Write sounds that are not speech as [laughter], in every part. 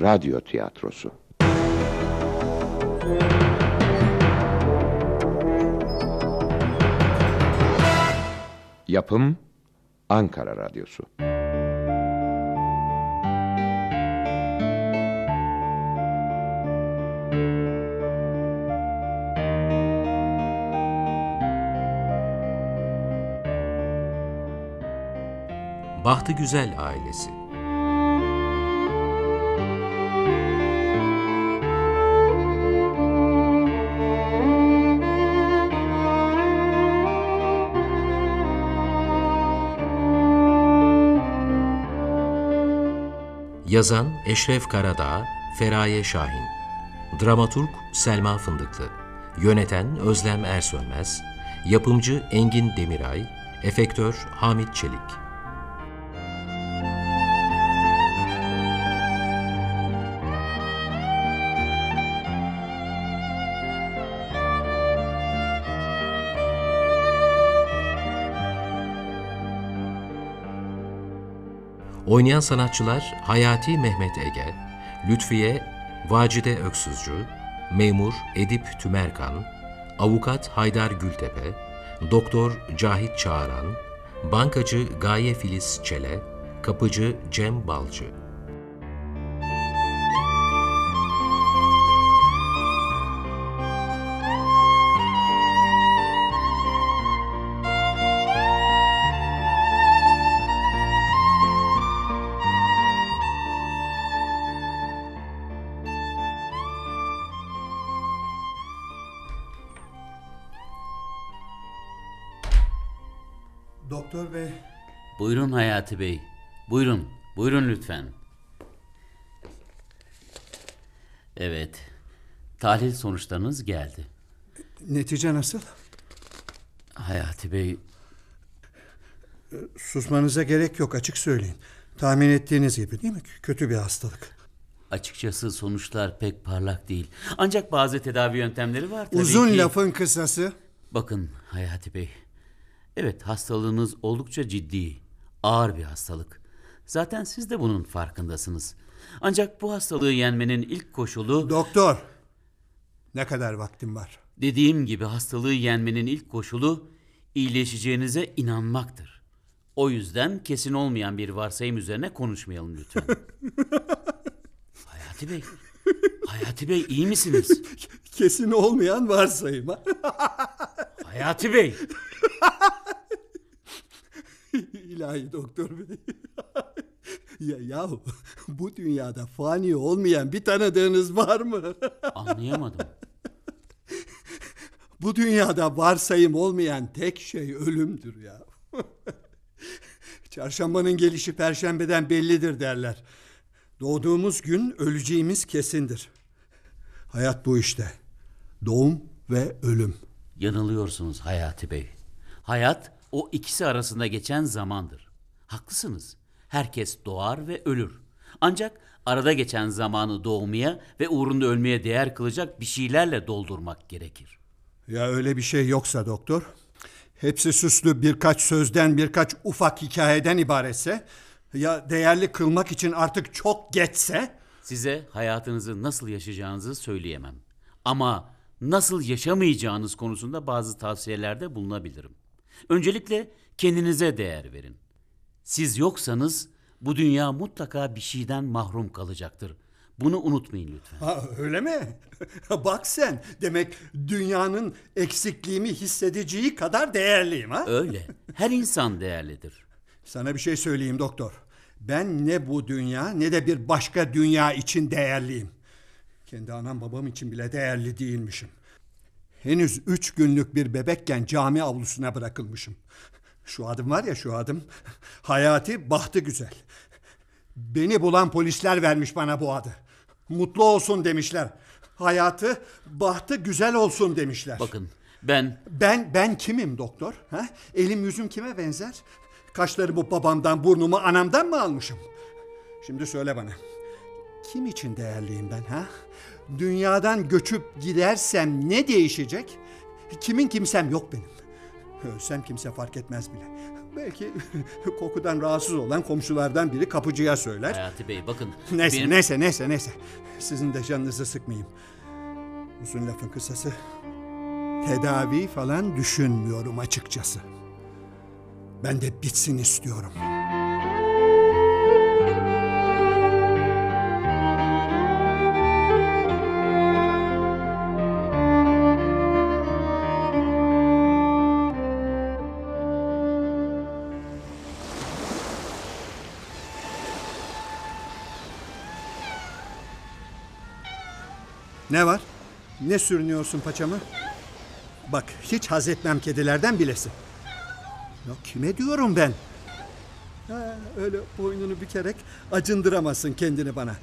Radyo tiyatrosu. Yapım Ankara Radyosu. Bahtı Güzel Ailesi Yazan Eşref Karadağ, Feraye Şahin. Dramaturg Selma Fındıklı. Yöneten Özlem Ersönmez. Yapımcı Engin Demiray. Efektör Hamit Çelik Oynayan sanatçılar Hayati Mehmet Ege, Lütfiye Vacide Öksüzcü, Memur Edip Tümerkan, Avukat Haydar Gültepe, Doktor Cahit Çağaran, Bankacı Gaye Filiz Çele, Kapıcı Cem Balcı. Buyurun Hayati Bey. Buyurun. Buyurun lütfen. Evet. Tahlil sonuçlarınız geldi. netice nasıl? Hayati Bey, Susmanıza gerek yok açık söyleyin. Tahmin ettiğiniz gibi değil mi? Kötü bir hastalık. açıkçası sonuçlar pek parlak değil. Ancak bazı tedavi yöntemleri var tabii Uzun ki. lafın kısası. Bakın Hayati Bey. Evet hastalığınız oldukça ciddi, ağır bir hastalık. Zaten siz de bunun farkındasınız. Ancak bu hastalığı yenmenin ilk koşulu... Doktor, ne kadar vaktim var? Dediğim gibi hastalığı yenmenin ilk koşulu iyileşeceğinize inanmaktır. O yüzden kesin olmayan bir varsayım üzerine konuşmayalım lütfen. [laughs] Hayati Bey, Hayati Bey iyi misiniz? Kesin olmayan varsayım. ha? Hayati Bey, [laughs] [laughs] İlahi doktor bey. [laughs] ya yahu bu dünyada fani olmayan bir tanıdığınız var mı? [laughs] anlayamadım. bu dünyada varsayım olmayan tek şey ölümdür ya. Çarşambanın gelişi perşembeden bellidir derler. Doğduğumuz gün öleceğimiz kesindir. Hayat bu işte. Doğum ve ölüm. Yanılıyorsunuz Hayati Bey. Hayat o ikisi arasında geçen zamandır. Haklısınız. Herkes doğar ve ölür. Ancak arada geçen zamanı doğmaya ve uğrunda ölmeye değer kılacak bir şeylerle doldurmak gerekir. Ya öyle bir şey yoksa doktor? Hepsi süslü birkaç sözden birkaç ufak hikayeden ibaretse ya değerli kılmak için artık çok geçse Size hayatınızı nasıl yaşayacağınızı söyleyemem. Ama nasıl yaşamayacağınız konusunda bazı tavsiyelerde bulunabilirim. Öncelikle kendinize değer verin. Siz yoksanız bu dünya mutlaka bir şeyden mahrum kalacaktır. Bunu unutmayın lütfen. Ha, öyle mi? [laughs] Bak sen demek dünyanın eksikliğimi hissedeceği kadar değerliyim ha? Öyle. Her insan değerlidir. Sana bir şey söyleyeyim doktor. Ben ne bu dünya ne de bir başka dünya için değerliyim. Kendi anam babam için bile değerli değilmişim. Henüz üç günlük bir bebekken cami avlusuna bırakılmışım. Şu adım var ya şu adım. Hayati bahtı güzel. Beni bulan polisler vermiş bana bu adı. Mutlu olsun demişler. Hayatı bahtı güzel olsun demişler. Bakın ben Ben ben kimim doktor? Ha? Elim yüzüm kime benzer? Kaşlarımı babamdan, burnumu anamdan mı almışım? Şimdi söyle bana. Kim için değerliyim ben ha? Dünyadan göçüp gidersem ne değişecek? Kimin kimsem yok benim. Ölsem kimse fark etmez bile. Belki [laughs] kokudan rahatsız olan komşulardan biri kapıcıya söyler. Hayati Bey bakın. Neyse benim- neyse neyse neyse. Sizin de canınızı sıkmayayım. Uzun lafın kısası tedavi falan düşünmüyorum açıkçası. Ben de bitsin istiyorum. Ne sürünüyorsun paçamı? Bak hiç haz etmem kedilerden bilesin. Ya kime diyorum ben? Ha, öyle boynunu bükerek acındıramazsın kendini bana.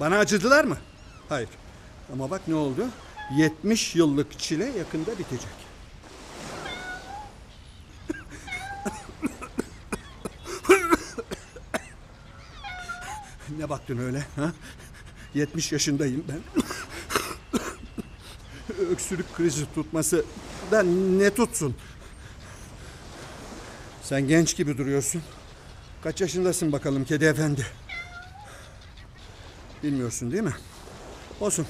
Bana acıdılar mı? Hayır. Ama bak ne oldu? 70 yıllık çile yakında bitecek. ne baktın öyle? Ha? 70 yaşındayım ben. Öksürük krizi tutması da ne tutsun? Sen genç gibi duruyorsun. Kaç yaşındasın bakalım kedi efendi? Bilmiyorsun değil mi? Olsun.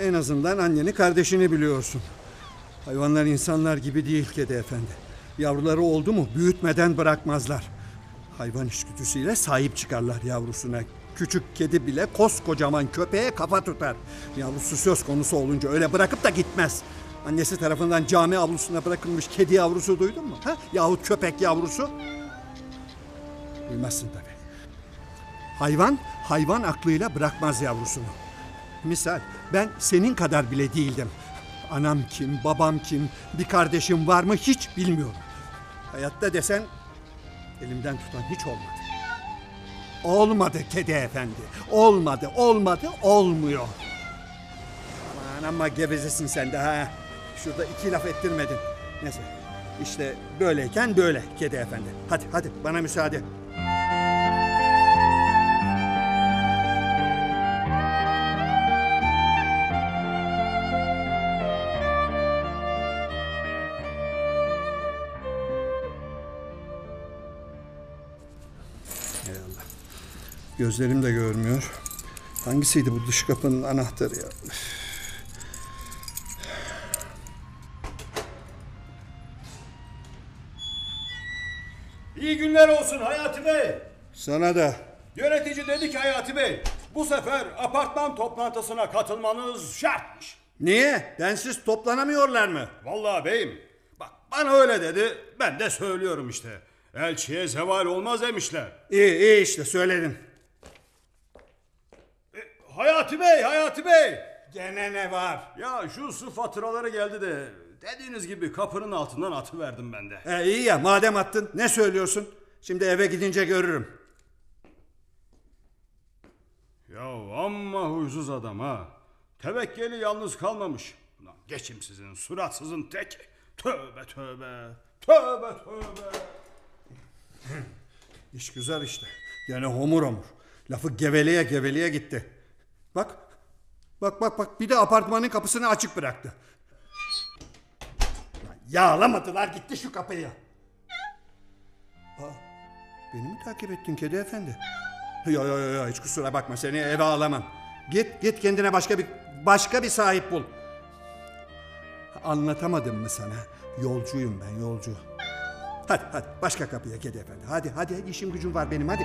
En azından anneni kardeşini biliyorsun. Hayvanlar insanlar gibi değil kedi efendi. Yavruları oldu mu büyütmeden bırakmazlar. Hayvan içgüdüsüyle sahip çıkarlar yavrusuna. Küçük kedi bile koskocaman köpeğe kafa tutar. Yavrusu söz konusu olunca öyle bırakıp da gitmez. Annesi tarafından cami avlusuna bırakılmış kedi yavrusu duydun mu? Ha? Yahut köpek yavrusu? Duymazsın tabii. Hayvan, hayvan aklıyla bırakmaz yavrusunu. Misal ben senin kadar bile değildim. Anam kim, babam kim, bir kardeşim var mı hiç bilmiyorum. Hayatta desen elimden tutan hiç olmadı. Olmadı kedi efendi. Olmadı, olmadı, olmuyor. Aman ama gevezesin sen de ha. Şurada iki laf ettirmedin. Neyse işte böyleyken böyle kedi efendi. Hadi hadi bana müsaade. Gözlerim de görmüyor. Hangisiydi bu dış kapının anahtarı ya? İyi günler olsun Hayati Bey. Sana da. Yönetici dedi ki Hayati Bey, bu sefer apartman toplantısına katılmanız şartmış. Niye? Densiz toplanamıyorlar mı? Vallahi beyim, bak bana öyle dedi, ben de söylüyorum işte. Elçiye zeval olmaz demişler. İyi iyi işte söyledin. Hayati Bey, Hayati Bey. Gene ne var? Ya şu su faturaları geldi de dediğiniz gibi kapının altından atıverdim ben de. E, iyi ya madem attın ne söylüyorsun? Şimdi eve gidince görürüm. Ya amma huysuz adam ha. Tevekkeli yalnız kalmamış. Lan geçimsizin, suratsızın tek. Tövbe tövbe. Tövbe tövbe. İş güzel işte. Gene homur homur. Lafı geveleye geveleye gitti. Bak. Bak bak bak bir de apartmanın kapısını açık bıraktı. Ya, Yağlamadılar gitti şu kapıyı. Aa, beni mi takip ettin kedi efendi? Yo yo yo hiç kusura bakma seni eve alamam. Git git kendine başka bir başka bir sahip bul. Anlatamadım mı sana? Yolcuyum ben yolcu. Hadi hadi başka kapıya kedi efendi. Hadi hadi işim gücüm var benim hadi.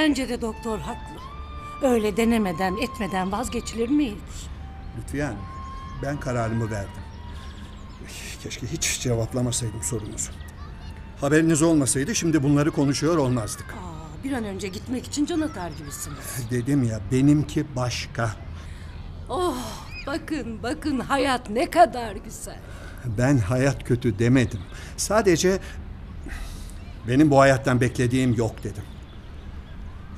Bence de doktor haklı. Öyle denemeden etmeden vazgeçilir mi hiç? Lütfiye Hanım, ben kararımı verdim. Keşke hiç cevaplamasaydım sorunuzu. Haberiniz olmasaydı şimdi bunları konuşuyor olmazdık. Aa, bir an önce gitmek için can atar gibisiniz. Dedim ya benimki başka. Oh bakın bakın hayat ne kadar güzel. Ben hayat kötü demedim. Sadece benim bu hayattan beklediğim yok dedim.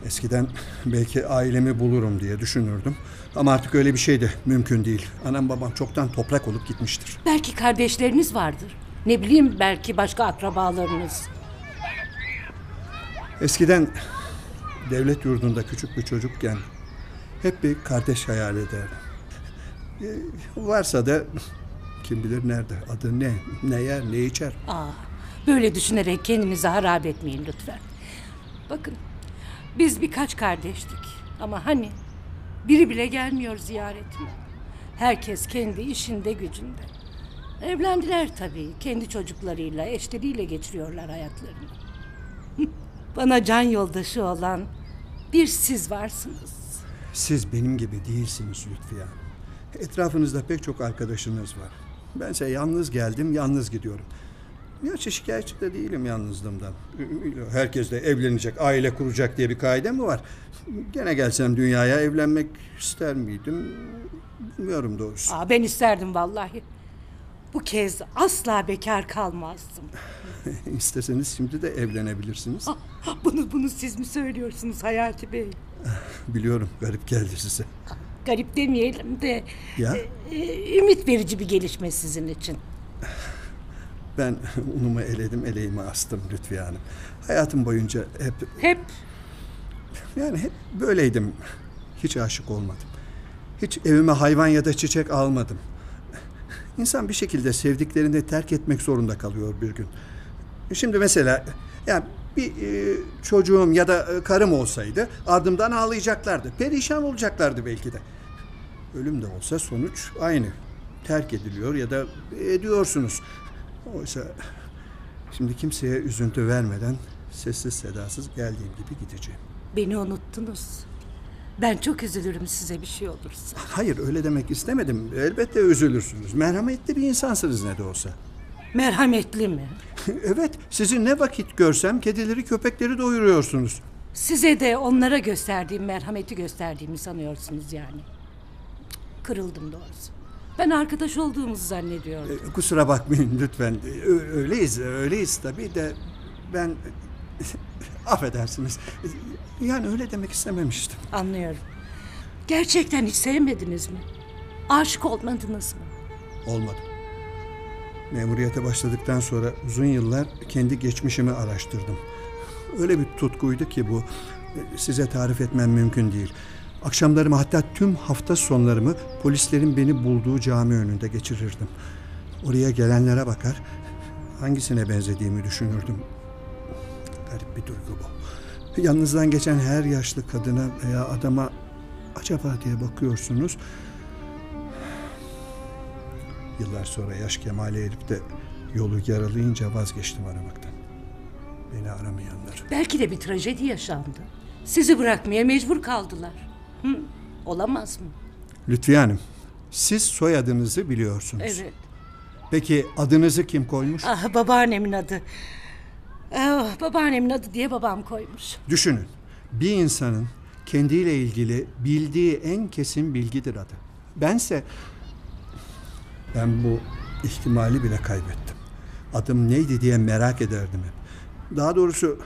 Eskiden belki ailemi bulurum diye düşünürdüm. Ama artık öyle bir şey de mümkün değil. Anam babam çoktan toprak olup gitmiştir. Belki kardeşleriniz vardır. Ne bileyim belki başka akrabalarınız. Eskiden devlet yurdunda küçük bir çocukken hep bir kardeş hayal ederdim. Ee, varsa da kim bilir nerede, adı ne, ne yer, ne içer. Aa, böyle düşünerek kendinizi harap etmeyin lütfen. Bakın, biz birkaç kardeştik. Ama hani biri bile gelmiyor ziyaretime. Herkes kendi işinde gücünde. Evlendiler tabii. Kendi çocuklarıyla, eşleriyle geçiriyorlar hayatlarını. [laughs] Bana can yoldaşı olan bir siz varsınız. Siz benim gibi değilsiniz Lütfiye. Etrafınızda pek çok arkadaşınız var. Bense yalnız geldim, yalnız gidiyorum. Gerçi şikayetçi de değilim yalnızlığımdan. Herkes de evlenecek, aile kuracak diye bir kaide mi var? Gene gelsem dünyaya evlenmek ister miydim? Bilmiyorum doğrusu. Aa, ben isterdim vallahi. Bu kez asla bekar kalmazdım. [laughs] İsteseniz şimdi de evlenebilirsiniz. Ah, Bunu bunu siz mi söylüyorsunuz Hayati Bey? [laughs] Biliyorum garip geldi size. Garip demeyelim de Ya e, ümit verici bir gelişme sizin için. [laughs] ben [laughs] unumu eledim, eleğimi astım Lütfiye Hanım. Hayatım boyunca hep Hep Yani hep böyleydim. Hiç aşık olmadım. Hiç evime hayvan ya da çiçek almadım. İnsan bir şekilde sevdiklerini terk etmek zorunda kalıyor bir gün. Şimdi mesela yani bir e, çocuğum ya da e, karım olsaydı ardımdan ağlayacaklardı. Perişan olacaklardı belki de. Ölüm de olsa sonuç aynı. Terk ediliyor ya da ediyorsunuz. Oysa şimdi kimseye üzüntü vermeden sessiz sedasız geldiğim gibi gideceğim. beni unuttunuz. Ben çok üzülürüm size bir şey olursa. Hayır öyle demek istemedim. Elbette üzülürsünüz. Merhametli bir insansınız ne de olsa. Merhametli mi? [laughs] evet sizin ne vakit görsem kedileri köpekleri doyuruyorsunuz. Size de onlara gösterdiğim merhameti gösterdiğimi sanıyorsunuz yani. Kırıldım doğrusu. Ben arkadaş olduğumuzu zannediyordum. Ee, Kusura bakmayın lütfen. Ö- Öyleyiz, öyleyiz tabii de ben [laughs] affedersiniz. Yani öyle demek istememiştim. Anlıyorum. Gerçekten hiç sevmediniz mi? Aşık olmadınız mı? Olmadı. Memuriyete başladıktan sonra uzun yıllar kendi geçmişimi araştırdım. Öyle bir tutkuydu ki bu. Size tarif etmem mümkün değil. Akşamlarımı hatta tüm hafta sonlarımı polislerin beni bulduğu cami önünde geçirirdim. Oraya gelenlere bakar, hangisine benzediğimi düşünürdüm. Garip bir duygu bu. Yanınızdan geçen her yaşlı kadına veya adama acaba diye bakıyorsunuz. Yıllar sonra yaş kemale erip de yolu yaralayınca vazgeçtim aramaktan. Beni aramayanlar. Belki de bir trajedi yaşandı. Sizi bırakmaya mecbur kaldılar. Hı, olamaz mı? Lütfiye Hanım, siz soyadınızı biliyorsunuz. Evet. Peki adınızı kim koymuş? Ah babaannemin adı. Ah, babaannemin adı diye babam koymuş. Düşünün, bir insanın kendiyle ilgili bildiği en kesin bilgidir adı. Bense ben bu ihtimali bile kaybettim. Adım neydi diye merak ederdim hep. Daha doğrusu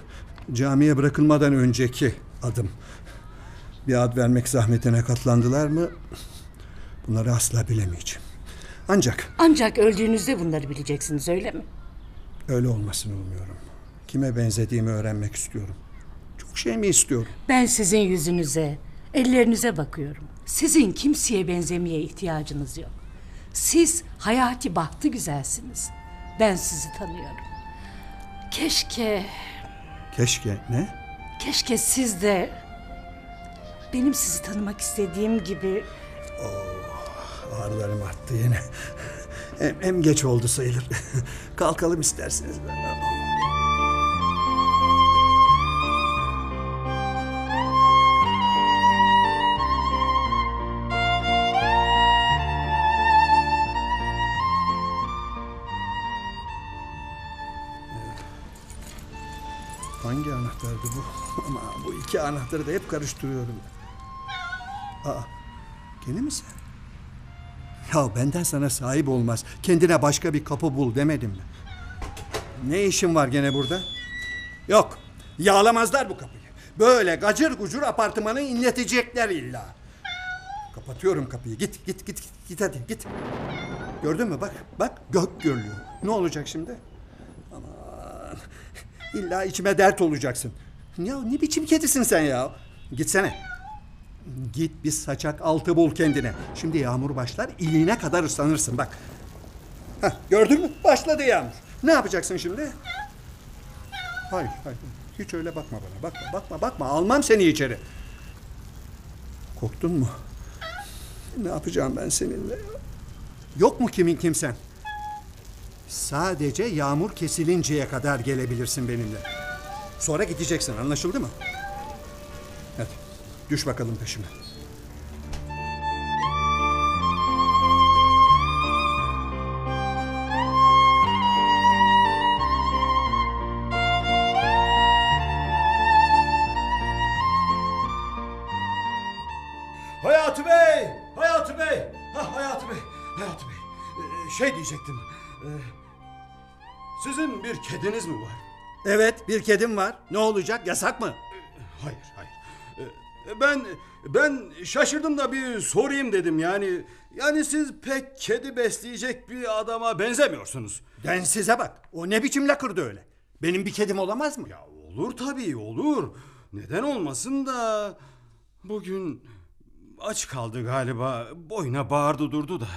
camiye bırakılmadan önceki adım. Bir ad vermek zahmetine katlandılar mı? Bunları asla bilemeyeceğim. Ancak Ancak öldüğünüzde bunları bileceksiniz öyle mi? öyle olmasını umuyorum. Kime benzediğimi öğrenmek istiyorum. Çok şey mi istiyorum? Ben sizin yüzünüze, ellerinize bakıyorum. Sizin kimseye benzemeye ihtiyacınız yok. Siz hayati bahtı güzelsiniz. Ben sizi tanıyorum. Keşke, Keşke ne? keşke siz de benim sizi tanımak istediğim gibi Ağrılarım arttı yine. Hem, hem geç oldu sayılır. [laughs] Kalkalım isterseniz. Hangi anahtardı bu? Ama bu iki anahtarı da hep karıştırıyorum. Aa, gene mi sen? Ya benden sana sahip olmaz. Kendine başka bir kapı bul demedim mi? Ne işin var gene burada? Yok. Yağlamazlar bu kapıyı. Böyle gacır gucur apartmanı inletecekler illa. Kapatıyorum kapıyı. Git git git git hadi git. Gördün mü bak bak gök görülüyor. Ne olacak şimdi? Aman illa içime dert olacaksın. Ya ne biçim kedisin sen ya? Gitsene. Git bir saçak altı bul kendine. Şimdi yağmur başlar, iliğine kadar ıslanırsın bak. Heh, gördün mü? Başladı yağmur. Ne yapacaksın şimdi? Hayır, hayır. Hiç öyle bakma bana. Bakma, bakma, bakma. Almam seni içeri. Korktun mu? Ne yapacağım ben seninle? Yok mu kimin kimsen? Sadece yağmur kesilinceye kadar gelebilirsin benimle. Sonra gideceksin anlaşıldı mı? Düş bakalım peşime. Hayati Bey! Hayati Bey! Ha Hayati Bey! Hayati Bey! Ee, şey diyecektim. Ee, sizin bir kediniz mi var? Evet bir kedim var. Ne olacak yasak mı? Hayır, hayır. Ben ben şaşırdım da bir sorayım dedim yani. Yani siz pek kedi besleyecek bir adama benzemiyorsunuz. Densize bak. O ne biçim lakırdı öyle? Benim bir kedim olamaz mı? Ya olur tabii olur. Neden olmasın da bugün aç kaldı galiba. Boyuna bağırdı durdu da.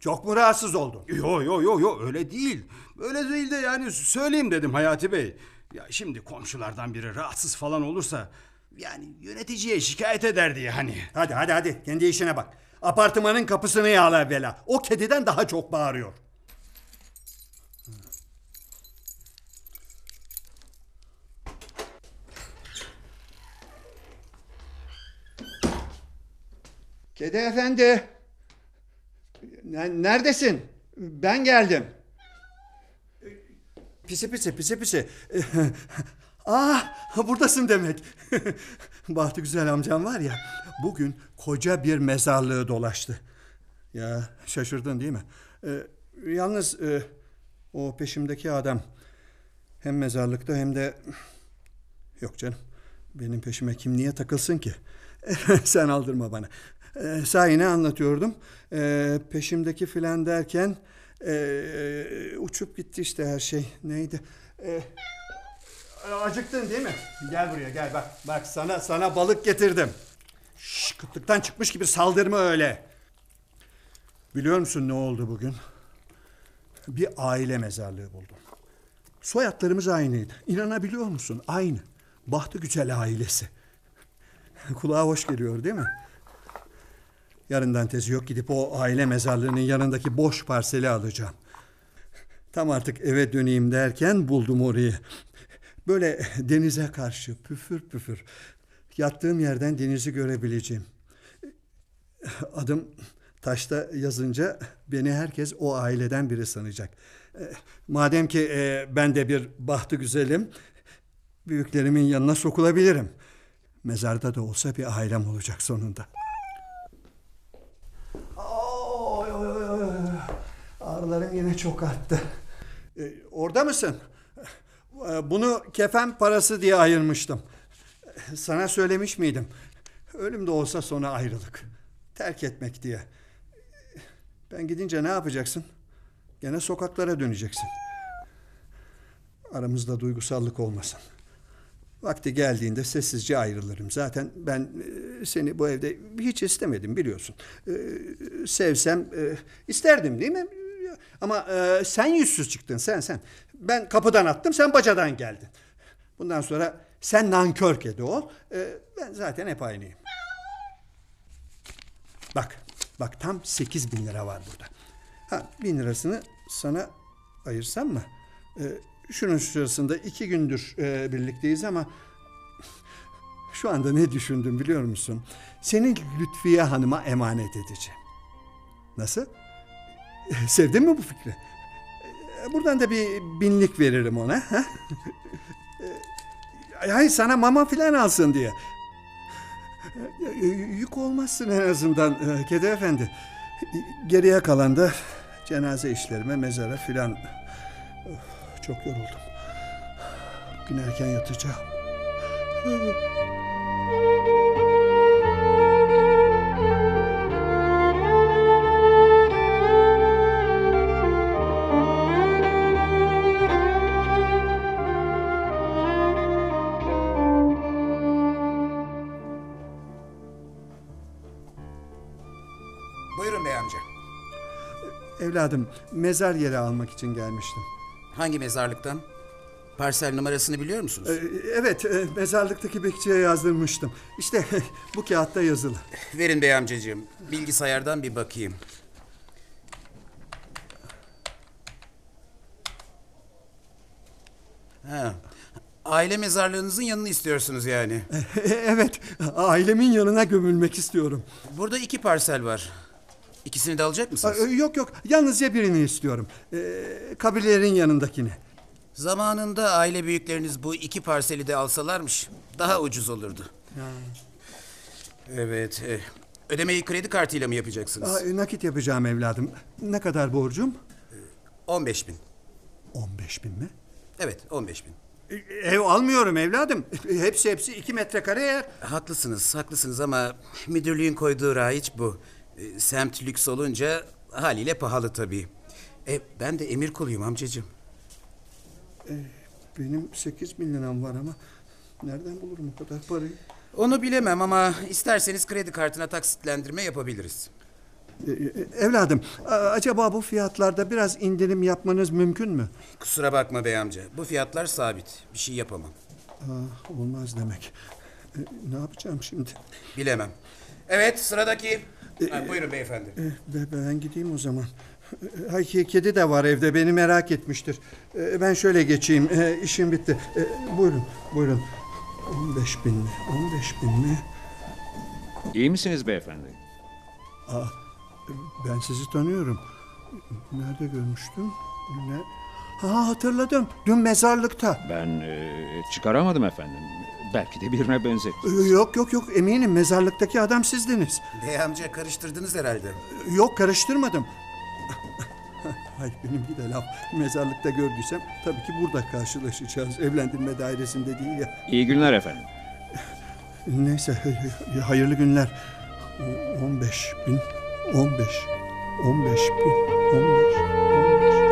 Çok mu rahatsız oldun? Yo yo yo yo öyle değil. Öyle değil de yani söyleyeyim dedim Hayati Bey. Ya şimdi komşulardan biri rahatsız falan olursa yani yöneticiye şikayet ederdi yani. Hadi hadi hadi kendi işine bak. Apartmanın kapısını yağla evvela. O kediden daha çok bağırıyor. Kedi efendi. Ne- Neredesin? Ben geldim. Pisi pisi pisi pisi. [laughs] ah buradasın demek. [laughs] Bahtı güzel amcam var ya bugün koca bir mezarlığı dolaştı. Ya şaşırdın değil mi? Ee, yalnız e, o peşimdeki adam hem mezarlıkta hem de yok canım benim peşime kim niye takılsın ki? [laughs] Sen aldırma bana. Ee, sahi anlatıyordum? Ee, peşimdeki filan derken ee, uçup gitti işte her şey. Neydi? Ee, acıktın değil mi? Gel buraya gel bak. Bak sana sana balık getirdim. Şş, kıtlıktan çıkmış gibi saldırma öyle. Biliyor musun ne oldu bugün? Bir aile mezarlığı buldum. Soyadlarımız aynıydı. İnanabiliyor musun? Aynı. Bahtı Güzel ailesi. [laughs] Kulağa hoş geliyor değil mi? Yarından tezi yok gidip o aile mezarlığının yanındaki boş parseli alacağım. Tam artık eve döneyim derken buldum orayı. Böyle [laughs] denize karşı püfür püfür. Yattığım yerden denizi görebileceğim. Adım taşta yazınca beni herkes o aileden biri sanacak. E, Madem ki e, ben de bir bahtı güzelim, büyüklerimin yanına sokulabilirim. Mezarda da olsa bir ailem olacak sonunda. Ağrılarım yine çok arttı. E, orada mısın? E, Bunu kefen parası diye ayırmıştım. Sana söylemiş miydim? Ölüm de olsa sonra ayrılık. Terk etmek diye. Ben gidince ne yapacaksın? Gene sokaklara döneceksin. Aramızda duygusallık olmasın. Vakti geldiğinde sessizce ayrılırım. Zaten ben e, seni bu evde hiç istemedim biliyorsun. E, sevsem e, isterdim değil mi? Ama e, sen yüzsüz çıktın sen sen. Ben kapıdan attım sen bacadan geldin. Bundan sonra sen nankör kedi ol. E, ben zaten hep aynıyım. Bak bak tam 8 bin lira var burada. Ha bin lirasını sana ayırsam mı? E, şunun sırasında iki gündür e, birlikteyiz ama [laughs] şu anda ne düşündüm biliyor musun? Seni Lütfiye Hanım'a emanet edeceğim. Nasıl? [laughs] Sevdin mi bu fikri? Buradan da bir binlik veririm ona. Ha? [laughs] Hayır sana mama filan alsın diye. Yük olmazsın en azından Kedi Efendi. Geriye kalan da cenaze işlerime, mezara filan. Çok yoruldum. Bugün erken yatacağım. Evladım mezar yeri almak için gelmiştim. Hangi mezarlıktan? Parsel numarasını biliyor musunuz? Ee, Evet e, mezarlıktaki bekçiye yazdırmıştım. İşte [laughs] bu kağıtta yazılı. Verin bey amcacığım. Bilgisayardan bir bakayım. Ha. Aile mezarlığınızın yanını istiyorsunuz yani. [laughs] Evet ailemin yanına gömülmek istiyorum. Burada iki parsel var. İkisini de alacak Ee, mısınız? Yok yok yalnızca birini istiyorum. Ee, kabilelerin yanındakini. Zamanında aile büyükleriniz bu iki parseli de alsalarmış daha ucuz olurdu. Evet. e, ödemeyi kredi kartıyla mı yapacaksınız? Aa, nakit yapacağım evladım. Ne kadar borcum? 15 bin. 15 bin mi? Evet 15 bin. Ee, Ev almıyorum evladım. Hepsi hepsi iki metrekare yer. Haklısınız, haklısınız ama müdürlüğün koyduğu raiç bu. E, semt lüks olunca haliyle pahalı tabii. E, ben de emir kuluyum amcacığım. Benim 8 bin liram var ama nereden bulurum o kadar parayı? Onu bilemem ama isterseniz kredi kartına taksitlendirme yapabiliriz. Ee, Evladım, a- acaba bu fiyatlarda biraz indirim yapmanız mümkün mü? Kusura bakma bey amca. Bu fiyatlar sabit. Bir şey yapamam. Aa, olmaz demek. Ne yapacağım şimdi? Bilemem. Evet sıradaki. Ha, buyurun beyefendi. Ee, be- ben gideyim o zaman. Ee, Hay ki- kedi de var evde beni merak etmiştir. Ee, Ben şöyle geçeyim. Ee, işim bitti. Ee, Buyurun, buyurun. 15 bin mi? 15 bin mi? İyi misiniz beyefendi? Ben sizi tanıyorum. Nerede görmüştüm? Ne? Ha hatırladım. Dün mezarlıkta. Ben e, çıkaramadım efendim. Belki de birine benzetti. Ee, Yok yok yok eminim mezarlıktaki adam sizdiniz. Bey amca karıştırdınız herhalde. Yok karıştırmadım. [laughs] Hayır benimki de laf. Mezarlıkta gördüysem tabii ki burada karşılaşacağız. Evlendirme dairesinde değil ya. İyi günler efendim. [laughs] Neyse hayırlı günler. O- 15 bin, 15, 15 bin, 15, 15.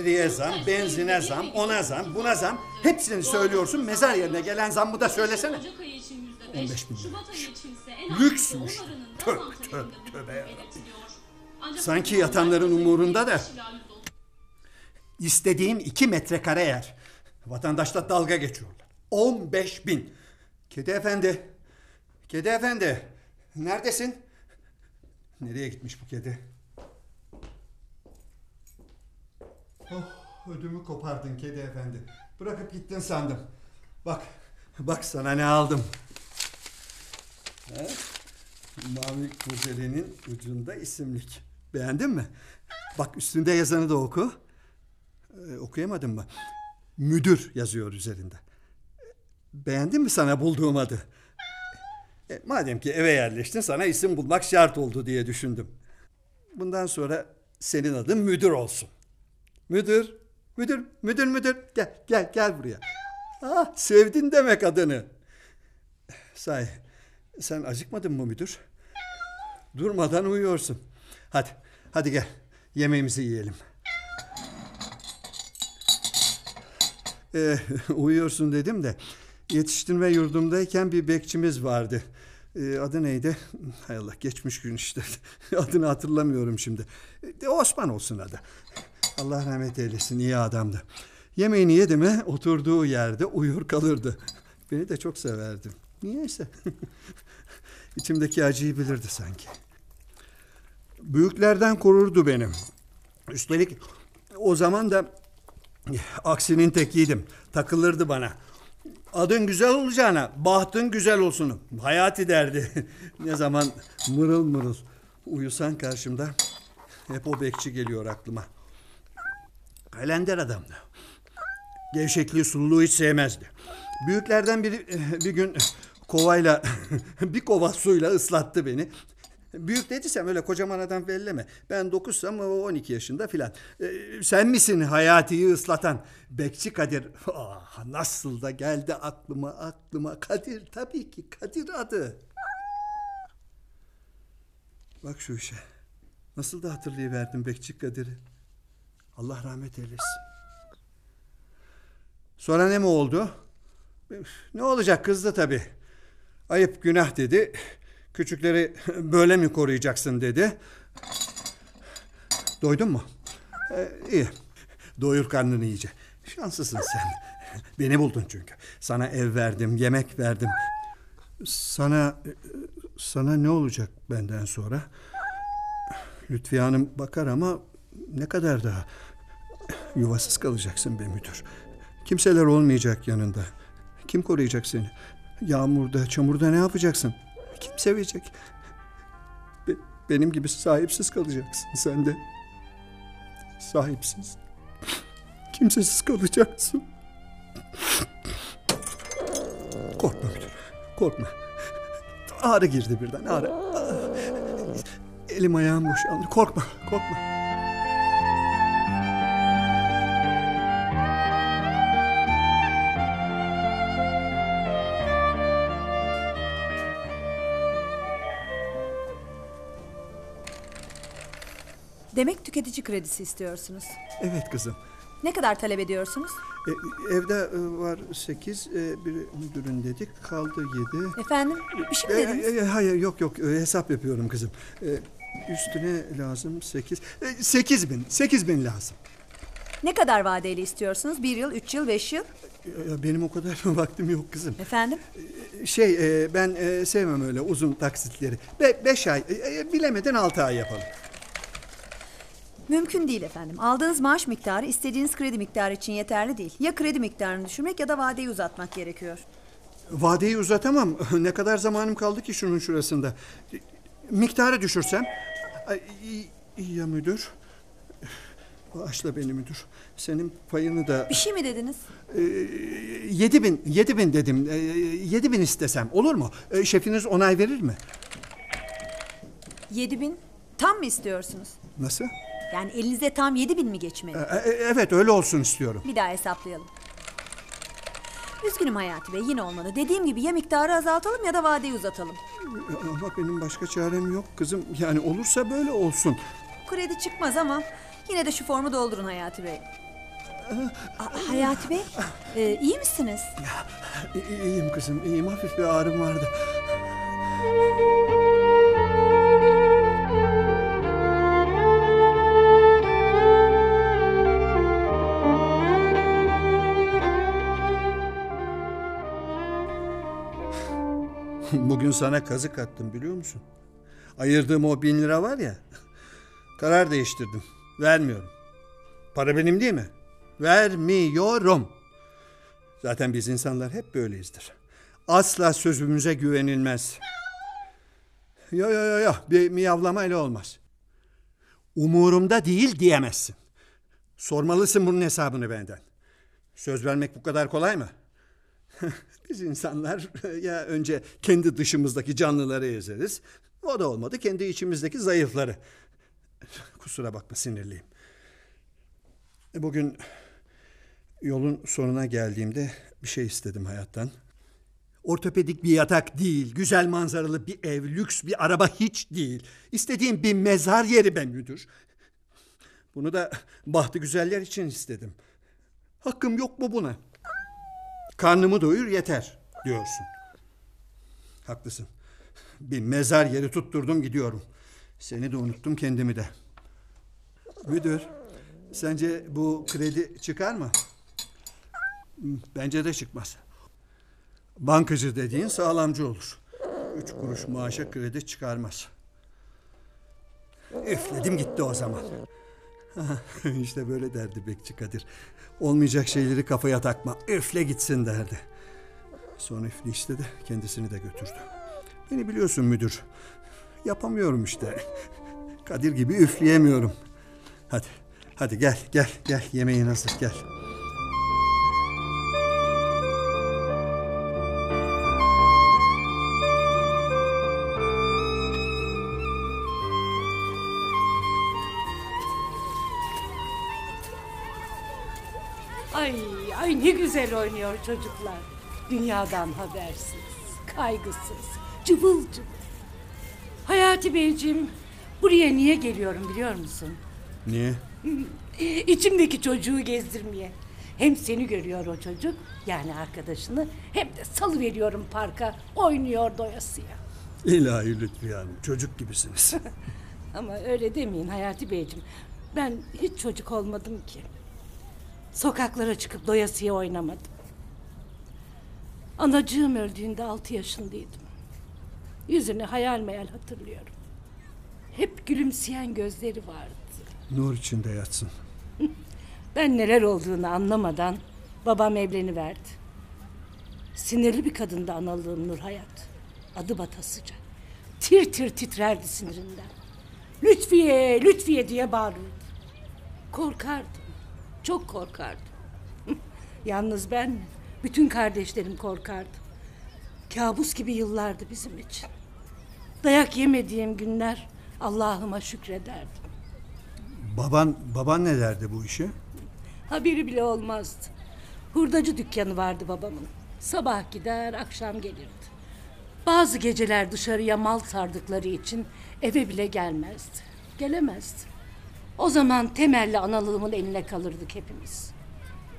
Elektriğe zam, benzine zam, ona zam, buna zam. Hepsini söylüyorsun. Mezar yerine gelen zammı da söylesene. Ocak ayı için yüzde 15 beş, bin lira. Şubat ayı içinse en az Lüksmüş. Tövbe, tövbe, tövbe yarabbim. Sanki yatanların umurunda da. İstediğim iki metrekare yer. Vatandaşla dalga geçiyorlar. 15 bin. Kedi efendi. Kedi efendi. Neredesin? Nereye gitmiş bu kedi? Oh, ödümü kopardın kedi efendi. Bırakıp gittin sandım. Bak, bak sana ne aldım. He? Mavi kurdelenin ucunda isimlik. Beğendin mi? Bak üstünde yazanı da oku. Ee, okuyamadın mı? Müdür yazıyor üzerinde. Beğendin mi sana bulduğum adı? E, madem ki eve yerleştin sana isim bulmak şart oldu diye düşündüm. Bundan sonra senin adın müdür olsun. Müdür, müdür, müdür, müdür. Gel, gel, gel buraya. Ah, sevdin demek adını. Sahi, sen acıkmadın mı müdür? Durmadan uyuyorsun. Hadi, hadi gel. Yemeğimizi yiyelim. Ee, [laughs] uyuyorsun dedim de yetiştirme yurdumdayken bir bekçimiz vardı. Ee, adı neydi? Hay Allah geçmiş gün işte. [laughs] Adını hatırlamıyorum şimdi. Ee, Osman olsun adı. Allah rahmet eylesin iyi adamdı. Yemeğini yedi mi oturduğu yerde uyur kalırdı. Beni de çok severdi. Niyeyse. [laughs] İçimdeki acıyı bilirdi sanki. Büyüklerden korurdu benim. Üstelik o zaman da aksinin tekiydim. Takılırdı bana. Adın güzel olacağına bahtın güzel olsun. Hayati derdi. [laughs] ne zaman mırıl mırıl uyusan karşımda hep o bekçi geliyor aklıma. Kalender adamdı. Gevşekliği sululuğu hiç sevmezdi. Büyüklerden biri bir gün kovayla [laughs] bir kova suyla ıslattı beni. Büyük dediysem öyle kocaman adam belleme. Ben dokuzsam o 12 yaşında filan. Ee, sen misin Hayati'yi ıslatan? Bekçi Kadir. Ah, nasıl da geldi aklıma aklıma. Kadir tabii ki Kadir adı. Bak şu işe. Nasıl da hatırlayıverdim Bekçi Kadir'i. Allah rahmet eylesin. Sonra ne mi oldu? Ne olacak kızdı tabii. Ayıp günah dedi. Küçükleri [laughs] böyle mi koruyacaksın dedi. Doydun mu? Ee, iyi. Doyur karnını iyice. Şanslısın sen. [laughs] Beni buldun çünkü. Sana ev verdim, yemek verdim. Sana sana ne olacak benden sonra? Lütfiye Hanım bakar ama ne kadar daha yuvasız kalacaksın be müdür. Kimseler olmayacak yanında. Kim koruyacak seni? Yağmurda, çamurda ne yapacaksın? Kim sevecek? Be- benim gibi sahipsiz kalacaksın sen de. Sahipsiz. Kimsesiz kalacaksın. Korkma müdür. Korkma. Ağrı girdi birden ağrı. Elim ayağım boşaldı. Korkma, korkma. Tüketici kredisi istiyorsunuz. Evet kızım. Ne kadar talep ediyorsunuz? E, evde e, var sekiz, e, bir müdürün dedik, kaldı yedi. Efendim bir şey mi E, dediniz? e, hayır yok yok e, hesap yapıyorum kızım. E, üstüne lazım sekiz. E, sekiz bin, sekiz bin lazım. Ne kadar vadeli istiyorsunuz? Bir yıl, üç yıl, beş yıl? E, benim o kadar [laughs] vaktim yok kızım. Efendim? Şey e, ben e, sevmem öyle uzun taksitleri. Be, beş ay, e, e, bilemeden altı ay yapalım. Mümkün değil efendim. Aldığınız maaş miktarı istediğiniz kredi miktarı için yeterli değil. Ya kredi miktarını düşürmek ya da vadeyi uzatmak gerekiyor. Vadeyi uzatamam. [laughs] ne kadar zamanım kaldı ki şunun şurasında. Miktarı düşürsem. Ay, ya müdür. [sighs] Bağışla beni müdür. Senin payını da... Bir şey mi dediniz? Ee, yedi bin, yedi bin dedim. Ee, yedi bin istesem olur mu? Ee, şefiniz onay verir mi? Yedi bin. Tam mı istiyorsunuz? Nasıl? Yani elinize tam yedi bin mi geçmeli? Ee, e- evet öyle olsun istiyorum. Bir daha hesaplayalım. Üzgünüm Hayati Bey yine olmadı. Dediğim gibi ya miktarı azaltalım ya da vadeyi uzatalım. Ama benim başka çarem yok kızım. Yani olursa böyle olsun. Kredi çıkmaz ama yine de şu formu doldurun Hayati Bey. Aa, Hayati Bey, e, iyi misiniz? İ- İyiyim kızım, iyiyim. Hafif bir ağrım vardı. Bugün sana kazık attım biliyor musun? Ayırdığım o bin lira var ya. Karar değiştirdim. Vermiyorum. Para benim değil mi? Vermiyorum. Zaten biz insanlar hep böyleyizdir. Asla sözümüze güvenilmez. Yo yo yo yo bir miyavlamayla olmaz. Umurumda değil diyemezsin. Sormalısın bunun hesabını benden. Söz vermek bu kadar kolay mı? [laughs] Biz insanlar [laughs] ya önce kendi dışımızdaki canlıları ezeriz. O da olmadı kendi içimizdeki zayıfları. [laughs] Kusura bakma sinirliyim. E, Bugün yolun sonuna geldiğimde bir şey istedim hayattan. Ortopedik bir yatak değil, güzel manzaralı bir ev, lüks bir araba hiç değil. İstediğim bir mezar yeri ben müdür. Bunu da bahtı güzeller için istedim. Hakkım yok mu buna? Karnımı doyur yeter diyorsun. Haklısın. Bir mezar yeri tutturdum gidiyorum. Seni de unuttum kendimi de. Müdür, sence bu kredi çıkar mı? Bence de çıkmaz. Bankacı dediğin sağlamcı olur. Üç kuruş maaşa kredi çıkarmaz. Üfledim gitti o zaman. [laughs] işte böyle derdi Bekçi Kadir. Olmayacak şeyleri kafaya takma. Üfle gitsin derdi. Son üfle işte de kendisini de götürdü. Beni biliyorsun müdür. Yapamıyorum işte. Kadir gibi üfleyemiyorum. Hadi, hadi gel, gel, gel. Yemeğin hazır, gel. Oynuyor çocuklar. Dünyadan habersiz, kaygısız, cıvıl cıvıl. Hayati Beyciğim, Buraya niye geliyorum biliyor musun? Niye? İçimdeki çocuğu gezdirmeye. Hem seni görüyor o çocuk yani arkadaşını hem de salı veriyorum parka oynuyor doyasıya. İlahi Lütfiye Hanım çocuk gibisiniz. [laughs] Ama öyle demeyin Hayati Beyciğim. Ben hiç çocuk olmadım ki. Sokaklara çıkıp doyasıya oynamadım. Anacığım öldüğünde altı yaşındaydım. Yüzünü hayal meyal hatırlıyorum. Hep gülümseyen gözleri vardı. Nur içinde yatsın. [laughs] Ben neler olduğunu anlamadan babam evleniverdi. Sinirli bir kadındı analığım Nur Hayat. Adı Batasıca. Tir tir titrerdi sinirinden. Lütfiye, Lütfiye diye bağırırdı. Korkardım. Çok korkardım. [laughs] Yalnız ben mi? Bütün kardeşlerim korkardı. Kabus gibi yıllardı bizim için. Dayak yemediğim günler Allah'ıma şükrederdim. Baban baban ne derdi bu işe? Haberi bile olmazdı. Hurdacı dükkanı vardı babamın. Sabah gider, akşam gelirdi. Bazı geceler dışarıya mal sardıkları için eve bile gelmezdi. Gelemezdi. O zaman temelli analığımın eline kalırdık hepimiz.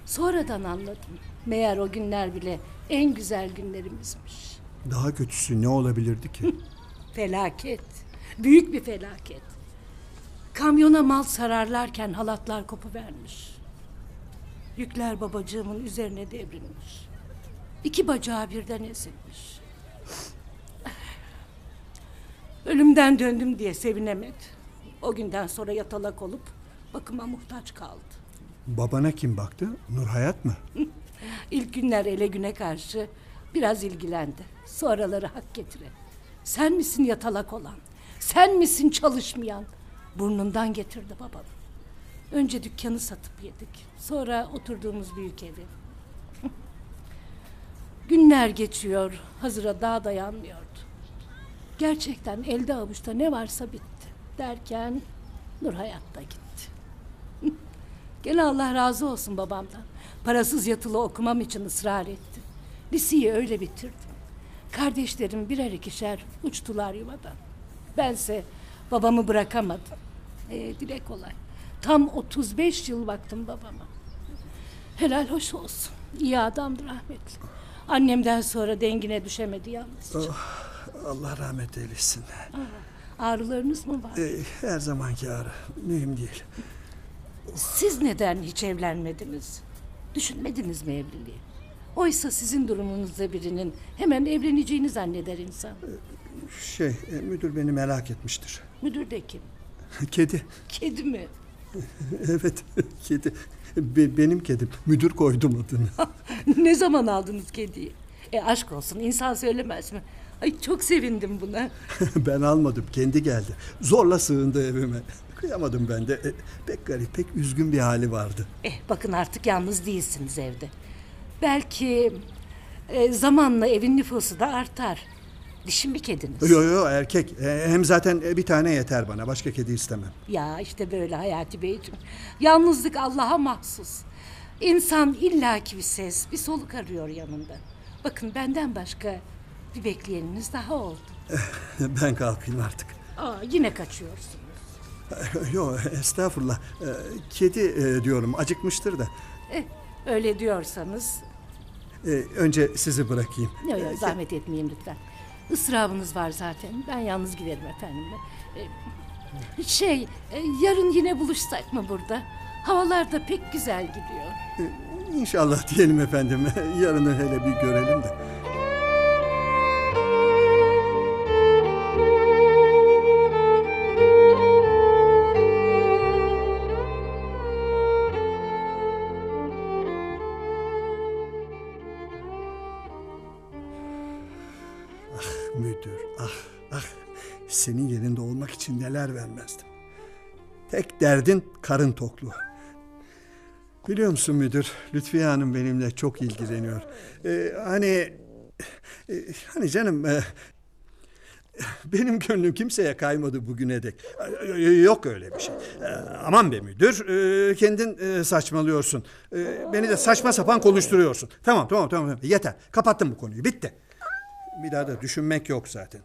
Sonradan anladım. Meğer o günler bile en güzel günlerimizmiş. Daha kötüsü ne olabilirdi ki? [laughs] Felaket. Büyük bir felaket. Kamyona mal sararlarken halatlar kopuvermiş. Yükler babacığımın üzerine devrilmiş. İki bacağı birden ezilmiş. Ölümden döndüm diye sevinemedi. O günden sonra yatalak olup bakıma muhtaç kaldı. Babana kim baktı? Nur Hayat mı? [laughs] İlk günler ele güne karşı biraz ilgilendi. Sonraları hak getire. Sen misin yatalak olan? Sen misin çalışmayan? Burnundan getirdi babam. Önce dükkanı satıp yedik. Sonra oturduğumuz büyük evi. [laughs] Günler geçiyor. Hazıra daha dayanmıyordu. Gerçekten elde avuçta ne varsa bitti. Derken Nur hayatta gitti. [laughs] Gene Allah razı olsun babamdan. Parasız yatılı okumam için ısrar etti. Liseyi öyle bitirdim. Kardeşlerim birer ikişer uçtular yuvadan. Bense babamı bırakamadım. Ee, dile kolay. Tam 35 yıl baktım babama. Helal hoş olsun. İyi adamdı rahmetli. Annemden sonra dengine düşemedi yalnızca. Allah rahmet eylesin. Ağrılarınız mı var? Ee, her zamanki ağrı. Mühim değil. Siz neden hiç evlenmediniz? Düşünmediniz mi evliliği? Oysa sizin durumunuzda birinin hemen evleneceğini zanneder insan. Şey e, müdür beni merak etmiştir. Müdür de kim? [laughs] Kedi. Kedi mi? [laughs] Evet kedi. Be- benim kedim. Müdür koydum adını. [laughs] ne zaman aldınız kediyi? E aşk olsun insan söylemez mi? Ay çok sevindim buna. [laughs] ben almadım. Kendi geldi. Zorla sığındı evime. Kıyamadım ben de. E, pek garip, pek üzgün bir hali vardı. Eh bakın artık yalnız değilsiniz evde. Belki e, zamanla evin nüfusu da artar. Dişin bir kediniz. Yo yo erkek. E, hem zaten bir tane yeter bana. Başka kedi istemem. Ya işte böyle Hayati Beyciğim. Yalnızlık Allah'a mahsus. İnsan illaki bir ses, bir soluk arıyor yanında. Bakın benden başka bir bekleyeniniz daha oldu. [laughs] ben kalkayım artık. Aa, yine kaçıyorsunuz. [laughs] Yo estağfurullah. E, kedi e, diyorum acıkmıştır da. Eh, öyle diyorsanız E, önce sizi bırakayım. yok yok zahmet etmeyin lütfen. Israrınız var zaten. Ben yalnız giderim efendim. Eh, şey, e, yarın yine buluşsak mı burada? Havalar da pek güzel gidiyor. İnşallah diyelim efendim. [laughs] Yarını hele bir görelim de. Tek derdin karın tokluğu. Biliyor musun müdür, Lütfiye Hanım benimle çok ilgileniyor. Ee, hani, e, hani canım, e, benim gönlüm kimseye kaymadı bugüne dek. Yok öyle bir şey. E, aman be müdür, e, kendin saçmalıyorsun. E, beni de saçma sapan konuşturuyorsun. Tamam, tamam, tamam, yeter. Kapattım bu konuyu, bitti. Bir daha da düşünmek yok zaten.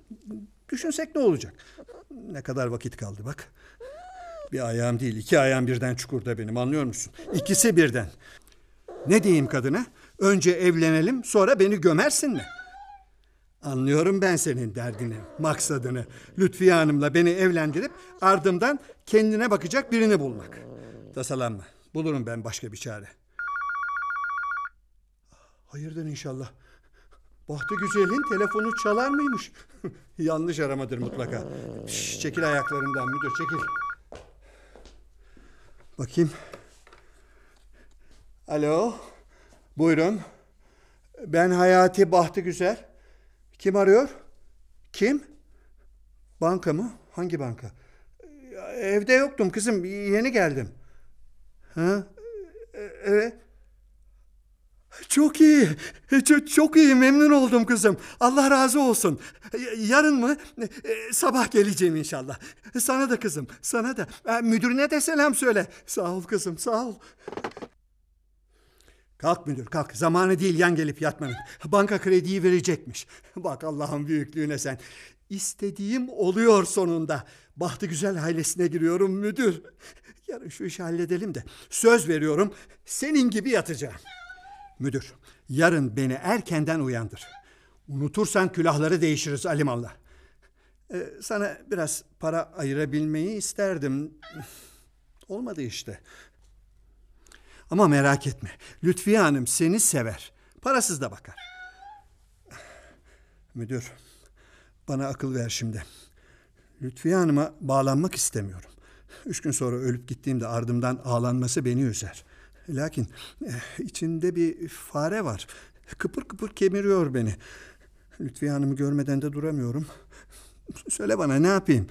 Düşünsek ne olacak? Ne kadar vakit kaldı bak. Bir ayağım değil iki ayağım birden çukurda benim anlıyor musun? İkisi birden. Ne diyeyim kadına? Önce evlenelim sonra beni gömersin mi? Anlıyorum ben senin derdini, maksadını. Lütfiye Hanım'la beni evlendirip ardımdan kendine bakacak birini bulmak. Tasalanma. Bulurum ben başka bir çare. Hayırdır inşallah. Bahtı Güzel'in telefonu çalar mıymış? [laughs] Yanlış aramadır mutlaka. Şş, çekil ayaklarımdan müdür çekil. Bakayım. Alo. Buyurun. Ben Hayati Bahtı Güzel. Kim arıyor? Kim? Banka mı? Hangi banka? Evde yoktum kızım. Yeni geldim. Ha? Evet. Çok iyi. Çok, çok iyi. Memnun oldum kızım. Allah razı olsun. Yarın mı? E, Sabah geleceğim inşallah. Sana da kızım. Sana da. E, Müdürüne de selam söyle. Sağ ol kızım. Sağ ol. Kalk müdür kalk. Zamanı değil yan gelip yatmanın. Banka krediyi verecekmiş. Bak Allah'ın büyüklüğüne sen. İstediğim oluyor sonunda. Bahtı güzel ailesine giriyorum müdür. Yarın şu işi halledelim de. Söz veriyorum senin gibi yatacağım. Müdür yarın beni erkenden uyandır. Unutursan külahları değişiriz alimallah. Ee, sana biraz para ayırabilmeyi isterdim. Olmadı işte. Ama merak etme. Lütfiye Hanım seni sever. Parasız da bakar. Müdür, bana akıl ver şimdi. Lütfiye Hanım'a bağlanmak istemiyorum. Üç gün sonra ölüp gittiğimde ardımdan ağlanması beni üzer. Lakin eh, içinde bir fare var. Kıpır kıpır kemiriyor beni. Lütfiye Hanım'ı görmeden de duramıyorum. Söyle bana ne yapayım?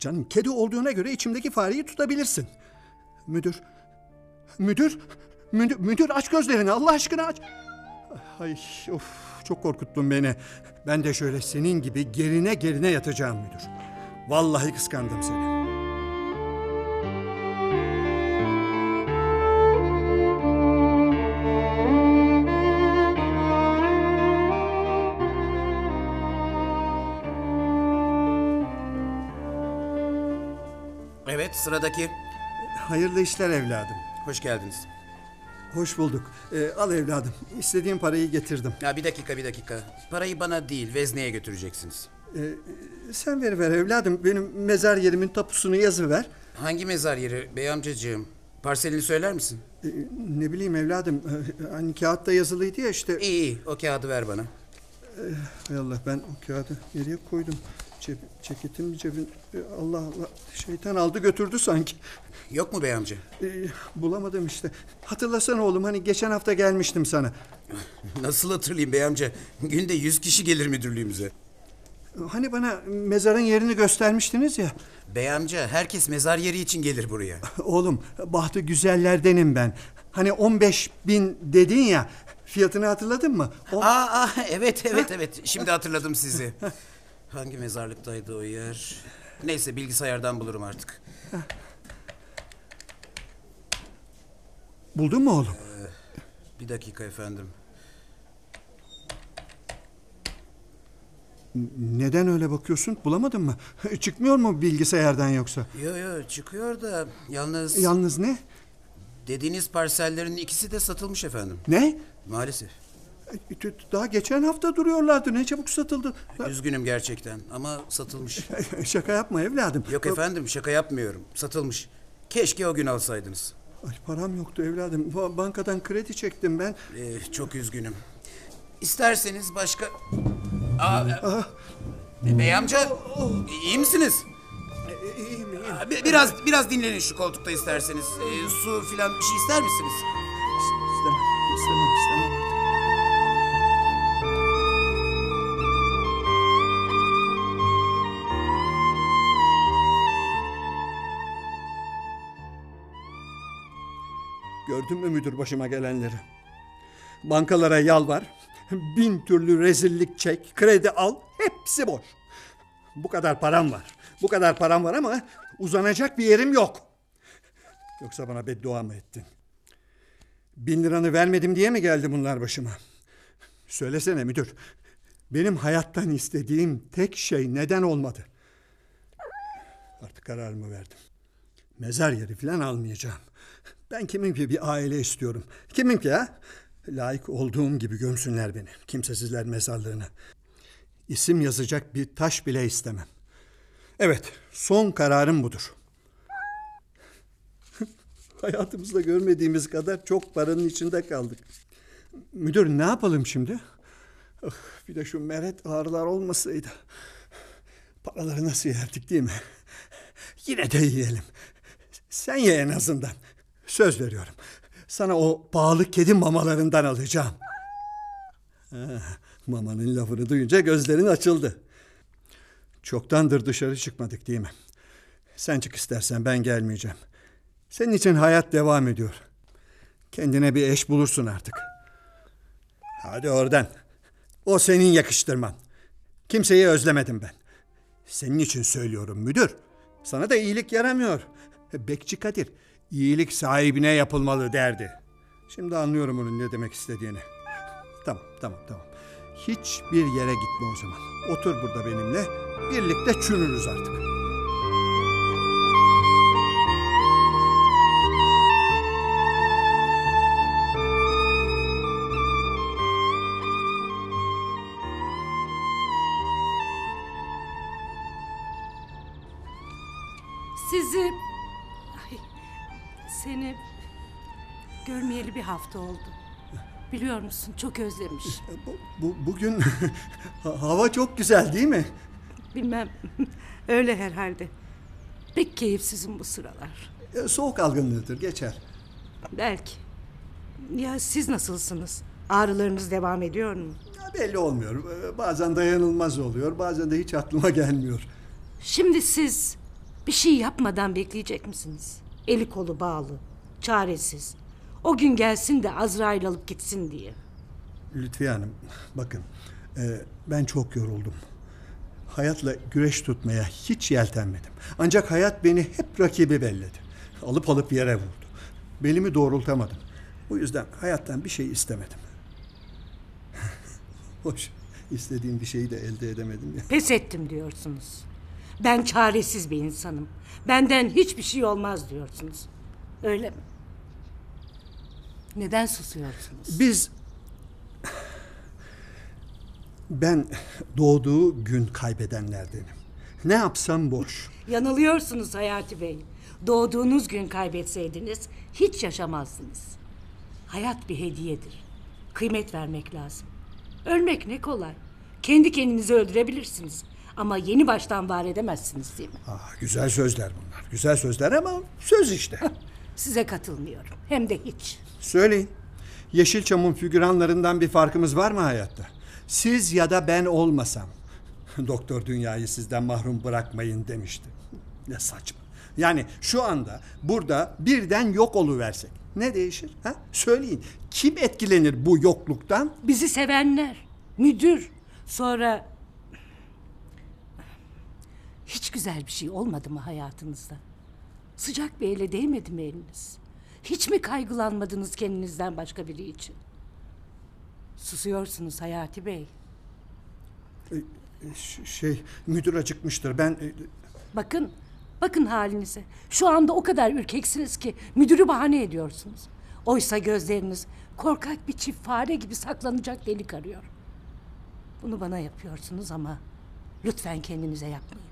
Canım kedi olduğuna göre içimdeki fareyi tutabilirsin. Müdür, Müdür, müdür, müdür aç gözlerini Allah aşkına aç. Ay of çok korkuttun beni. Ben de şöyle senin gibi gerine gerine yatacağım müdür. Vallahi kıskandım seni. Sıradaki. Hayırlı işler evladım. Hoş geldiniz. Hoş bulduk. Ee, al evladım. İstediğim parayı getirdim. Ya bir dakika bir dakika. Parayı bana değil vezneye götüreceksiniz. Ee, sen ver ver evladım. Benim mezar yerimin tapusunu yazıver. Hangi mezar yeri bey amcacığım? Parselini söyler misin? Ee, ne bileyim evladım. Ee, hani kağıtta yazılıydı ya işte. İyi iyi o kağıdı ver bana. Hay Allah ben o kağıdı nereye koydum? Cep, ceketim cebin? Ee, Allah Allah şeytan aldı götürdü sanki. Yok mu bey amca? Ee, bulamadım işte. Hatırlasana oğlum hani geçen hafta gelmiştim sana. Nasıl hatırlayayım bey amca? Günde yüz kişi gelir müdürlüğümüze. Hani bana mezarın yerini göstermiştiniz ya. Bey amca herkes mezar yeri için gelir buraya. [laughs] Oğlum bahtı güzellerdenim ben. Hani 15 bin dedin ya. Fiyatını hatırladın mı? O- Aa, aa evet evet evet şimdi hatırladım sizi. Hangi mezarlıktaydı o yer? Neyse bilgisayardan bulurum artık. Buldun mu oğlum? Bir dakika efendim. Neden öyle bakıyorsun? Bulamadın mı? [laughs] Çıkmıyor mu bilgisayardan yoksa? Yo yo çıkıyor da yalnız Yalnız ne? dediğiniz parsellerin ikisi de satılmış efendim. Ne? Maalesef. Daha geçen hafta duruyorlardı. Ne çabuk satıldı. Üzgünüm gerçekten ama satılmış. [laughs] Şaka yapma evladım. Yok efendim şaka yapmıyorum. Satılmış. Keşke o gün alsaydınız. Ay, param yoktu evladım. Ba- Bankadan kredi çektim ben. Ee, çok üzgünüm. İsterseniz başka... Aa, e, bey amca iyi misiniz? İyiyim iyiyim. Aa, bi- Biraz biraz dinlenin şu koltukta isterseniz. Ee, su filan bir şey ister misiniz? Gördün mü müdür başıma gelenleri? Bankalara yalvar, bin türlü rezillik çek, kredi al, hepsi boş. Bu kadar param var, bu kadar param var ama uzanacak bir yerim yok. Yoksa bana beddua mı ettin? Bin liranı vermedim diye mi geldi bunlar başıma? Söylesene müdür. Benim hayattan istediğim tek şey neden olmadı. Artık kararımı verdim. Mezar yeri falan almayacağım. Ben kimin ki bir aile istiyorum. Kimin ki ha? Layık olduğum gibi gömsünler beni. Kimsesizler mezarlığına. İsim yazacak bir taş bile istemem. Evet, son kararım budur. [laughs] Hayatımızda görmediğimiz kadar çok paranın içinde kaldık. Müdür ne yapalım şimdi? Ah, bir de şu meret ağrılar olmasaydı. Paraları nasıl yerdik değil mi? Yine de yiyelim. Sen ye en azından. Söz veriyorum. Sana o pahalı kedi mamalarından alacağım. Ah, mamanın lafını duyunca gözlerin açıldı. Çoktandır dışarı çıkmadık değil mi? Sen çık istersen ben gelmeyeceğim. Senin için hayat devam ediyor. Kendine bir eş bulursun artık. Hadi oradan. O senin yakıştırman. Kimseyi özlemedim ben. Senin için söylüyorum müdür. Sana da iyilik yaramıyor. Bekçi Kadir, iyilik sahibine yapılmalı derdi. Şimdi anlıyorum onun ne demek istediğini. [laughs] Tamam, tamam, tamam. Hiçbir yere gitme o zaman. Otur burada benimle. Birlikte çürürüz artık. Hafta oldu. Biliyor musun çok özlemiş. Bu, bu- bugün [laughs] ha- hava çok güzel değil mi? Bilmem [laughs] öyle herhalde. Pek keyifsizim bu sıralar. E, Soğuk algınlığıdır, geçer. Belki. Ya siz nasılsınız? Ağrılarınız devam ediyor mu? Ya belli olmuyor. E, Bazen dayanılmaz oluyor, bazen de hiç aklıma [laughs] gelmiyor. Şimdi siz bir şey yapmadan bekleyecek misiniz? Eli kolu bağlı, çaresiz. O gün gelsin de Azrail alıp gitsin diye. Lütfiye Hanım, bakın e, ben çok yoruldum. Hayatla güreş tutmaya hiç yeltenmedim. Ancak hayat beni hep rakibi belledi. Alıp alıp yere vurdu. Belimi doğrultamadım. Bu yüzden hayattan bir şey istemedim. [laughs] Hoş, istediğim bir şeyi de elde edemedim ya. Pes ettim diyorsunuz. Ben çaresiz bir insanım. Benden hiçbir şey olmaz diyorsunuz. Öyle mi? Neden susuyorsunuz? Biz... Ben doğduğu gün kaybedenlerdenim. Ne yapsam boş. Yanılıyorsunuz Hayati Bey. Doğduğunuz gün kaybetseydiniz hiç yaşamazdınız. Hayat bir hediyedir. Kıymet vermek lazım. Ölmek ne kolay. Kendi kendinizi öldürebilirsiniz. Ama yeni baştan var edemezsiniz değil mi? Ah, güzel sözler bunlar. Güzel sözler ama söz işte. Size katılmıyorum. Hem de hiç. Söyleyin. Yeşilçam'ın figüranlarından bir farkımız var mı hayatta? Siz ya da ben olmasam. [laughs] Doktor dünyayı sizden mahrum bırakmayın demişti. Ne saçma. Yani şu anda burada birden yok oluversek ne değişir? Ha? Söyleyin. Kim etkilenir bu yokluktan? Bizi sevenler, müdür. Sonra hiç güzel bir şey olmadı mı hayatınızda? Sıcak bir ele değmedi mi eliniz? Hiç mi kaygılanmadınız kendinizden başka biri için? Susuyorsunuz Hayati Bey. Ş- Şey müdür acıkmıştır. Ben e, Bakın, bakın halinize. Şu anda o kadar ürkeksiniz ki müdürü bahane ediyorsunuz. Oysa gözleriniz korkak bir çift fare gibi saklanacak delik arıyor. Bunu bana yapıyorsunuz ama lütfen kendinize yapmayın.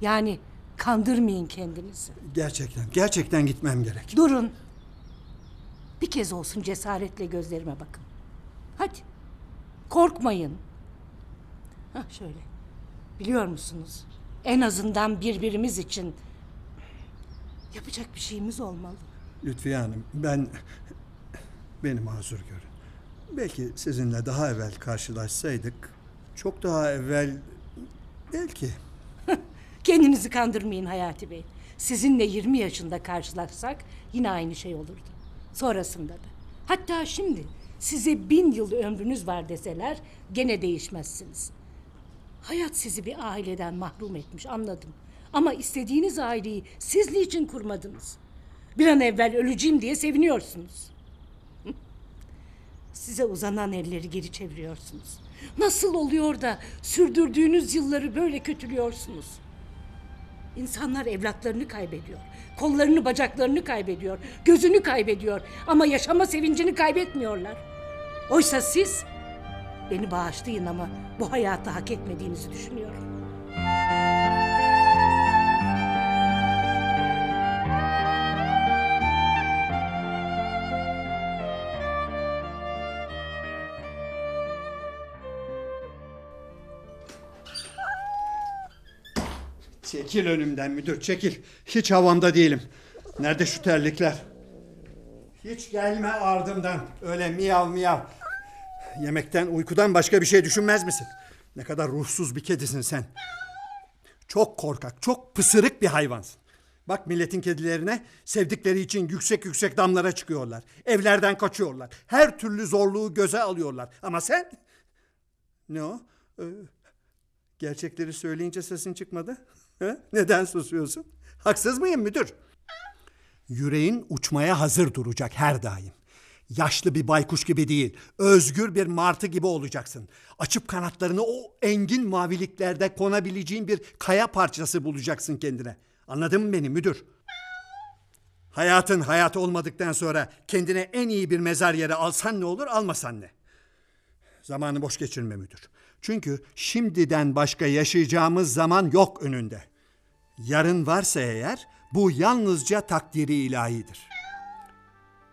Yani kandırmayın kendinizi. gerçekten gerçekten gitmem gerek. Durun. Bir kez olsun cesaretle gözlerime bakın. Hadi. Korkmayın. Hah şöyle. Biliyor musunuz? En azından birbirimiz için yapacak bir şeyimiz olmalı. Lütfiye Hanım ben beni mazur görün. Belki sizinle daha evvel karşılaşsaydık çok daha evvel belki Kendinizi kandırmayın Hayati Bey. Sizinle 20 yaşında karşılaşsak yine aynı şey olurdu. Sonrasında da. Hatta şimdi size bin yıl ömrünüz var deseler gene değişmezsiniz. Hayat sizi bir aileden mahrum etmiş anladım. Ama istediğiniz aileyi siz niçin kurmadınız? Bir an evvel öleceğim diye seviniyorsunuz. [laughs] Size uzanan elleri geri çeviriyorsunuz. Nasıl oluyor da sürdürdüğünüz yılları böyle kötülüyorsunuz? İnsanlar evlatlarını kaybediyor. Kollarını, bacaklarını kaybediyor. Gözünü kaybediyor. Ama yaşama sevincini kaybetmiyorlar. Oysa siz beni bağışlayın ama bu hayatı hak etmediğinizi düşünüyorum. Çekil önümden müdür çekil. Hiç havamda değilim. Nerede şu terlikler? Hiç gelme ardımdan. Öyle miyav miyav. Yemekten uykudan başka bir şey düşünmez misin? Ne kadar ruhsuz bir kedisin sen. Çok korkak, çok pısırık bir hayvansın. Bak milletin kedilerine sevdikleri için yüksek yüksek damlara çıkıyorlar. Evlerden kaçıyorlar. Her türlü zorluğu göze alıyorlar. Ama sen... Ne o? Ee, gerçekleri söyleyince sesin çıkmadı. Neden susuyorsun? Haksız mıyım müdür? Yüreğin uçmaya hazır duracak her daim. Yaşlı bir baykuş gibi değil, özgür bir martı gibi olacaksın. Açıp kanatlarını o engin maviliklerde konabileceğin bir kaya parçası bulacaksın kendine. Anladın mı beni müdür? Hayatın hayat olmadıktan sonra kendine en iyi bir mezar yeri alsan ne olur, almasan ne? Zamanı boş geçirme müdür. Çünkü şimdiden başka yaşayacağımız zaman yok önünde. Yarın varsa eğer bu yalnızca takdiri ilahidir.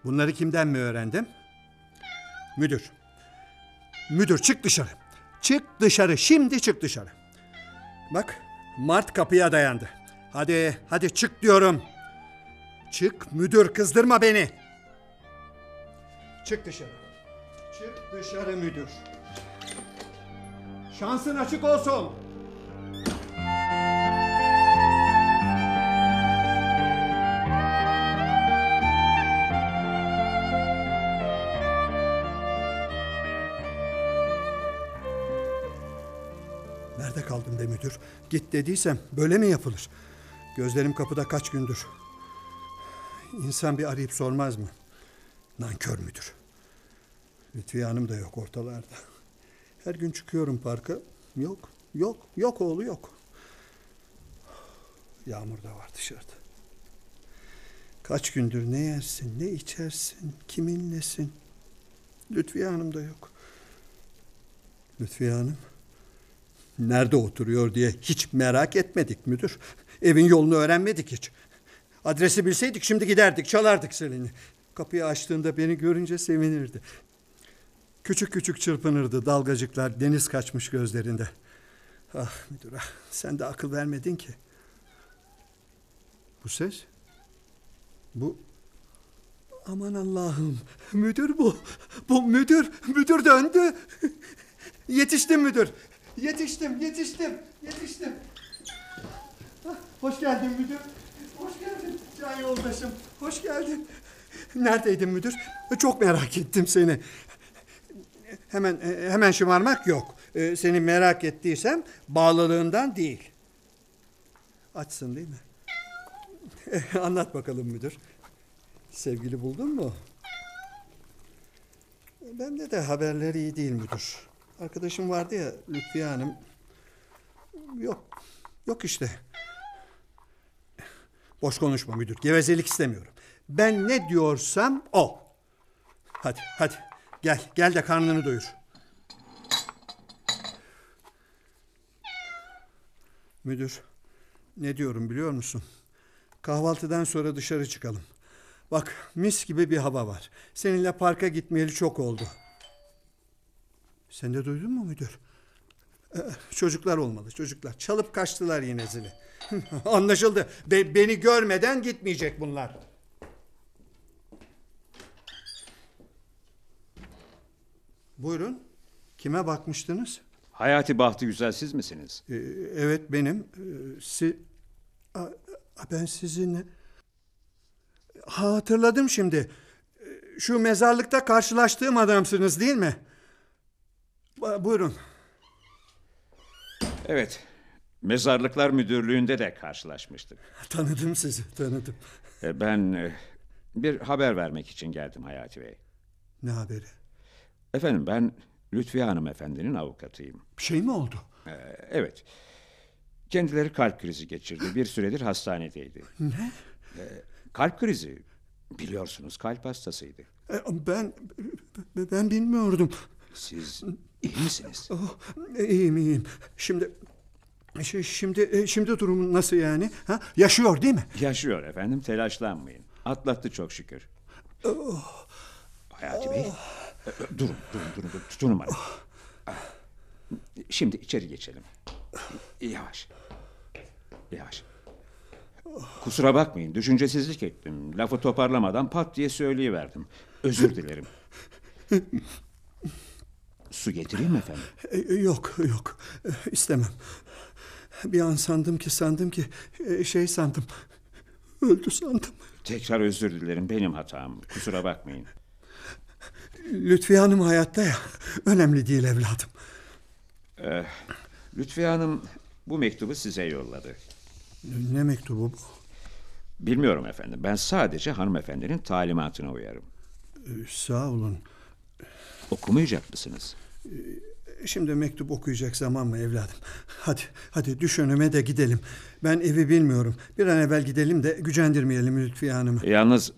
Bunları kimden mi öğrendim? Müdür. Müdür çık dışarı. Çık dışarı. Şimdi çık dışarı. Bak Mart kapıya dayandı. Hadi hadi çık diyorum. Çık müdür kızdırma beni. Çık dışarı. Çık dışarı müdür. Şansın açık olsun. Nerede kaldın be müdür? Git dediysem böyle mi yapılır? Gözlerim kapıda kaç gündür. İnsan bir arayıp sormaz mı? Nankör müdür. Lütfiye Hanım da yok ortalarda. Her gün çıkıyorum parka. Yok, yok, yok oğlu yok. Yağmur da var dışarıda. Kaç gündür ne yersin, ne içersin, kiminlesin? Lütfiye Hanım da yok. Lütfiye Hanım nerede oturuyor diye hiç merak etmedik müdür. Evin yolunu öğrenmedik hiç. Adresi bilseydik şimdi giderdik, çalardık seninle. Kapıyı açtığında beni görünce sevinirdi. Küçük küçük çırpınırdı dalgacıklar deniz kaçmış gözlerinde. Ah müdür ah sen de akıl vermedin ki. Bu ses? Bu aman Allah'ım müdür bu. Bu müdür müdür döndü. Yetiştim müdür. Yetiştim yetiştim yetiştim. Ah, Hoş geldin müdür. Hoş geldin can yoldaşım. Hoş geldin. Neredeydin müdür? Çok merak ettim seni. Hemen e, hemen şımarmak yok. E, Seni merak ettiysem bağlılığından değil. Açsın değil mi? [laughs] Anlat bakalım müdür. Sevgili buldun mu? Bende de haberleri iyi değil müdür. Arkadaşım vardı ya Lütfiye Hanım. Yok. Yok işte. Boş konuşma müdür. Gevezelik istemiyorum. Ben ne diyorsam o. Hadi hadi gel gel de karnını doyur. Müdür ne diyorum biliyor musun? Kahvaltıdan sonra dışarı çıkalım. Bak mis gibi bir hava var. Seninle parka gitmeyeli çok oldu. Sen de duydun mu müdür? Ee, çocuklar olmalı çocuklar. Çalıp kaçtılar yine zili. [laughs] Anlaşıldı. Be- beni görmeden gitmeyecek bunlar. Buyurun. Kime bakmıştınız? Hayati Bahtı Güzel siz misiniz? Ee, evet benim. Ee, si... A- ben sizinle... Ha, hatırladım şimdi. Ee, Şu mezarlıkta karşılaştığım adamsınız değil mi? Ba- Buyurun. Evet. Mezarlıklar Müdürlüğü'nde de karşılaşmıştık. [laughs] Tanıdım sizi, tanıdım. E, Ben e, bir haber vermek için geldim Hayati Bey. Ne haberi? Efendim ben Lütfiye hanımefendinin avukatıyım. Bir şey mi oldu? Ee, evet. Kendileri kalp krizi geçirdi. Bir süredir hastanedeydi. Ne? Kalp krizi. Biliyorsunuz kalp hastasıydı. E, Ben ben bilmiyordum. Siz iyi misiniz? Oh, iyiyim iyiyim. Şimdi şi- şimdi e, şimdi durum nasıl yani? Ha? Yaşıyor değil mi? Yaşıyor efendim telaşlanmayın. Atlattı çok şükür. Hayati Bey. Durun durun durun. durun. Tutun numarayı. Şimdi içeri geçelim. Yavaş. Yavaş. Kusura bakmayın düşüncesizlik ettim. Lafı toparlamadan pat diye söyleyiverdim. Özür dilerim. Su getireyim mi efendim? E, Yok yok istemem. Bir an sandım ki sandım ki e, şey sandım. Öldü sandım. Tekrar özür dilerim benim hatam. Kusura bakmayın. Lütfiye Hanım hayatta ya. [laughs] Önemli değil evladım. Lütfiye Hanım bu mektubu size yolladı. Ne mektubu bu? Bilmiyorum efendim. Ben sadece hanımefendinin talimatına uyarım. E, Sağ olun. Okumayacak mısınız? Şimdi mektup okuyacak zaman mı evladım? Hadi, hadi düş önüme de gidelim. Ben evi bilmiyorum. Bir an evvel gidelim de gücendirmeyelim Lütfiye Hanım'ı. Yalnız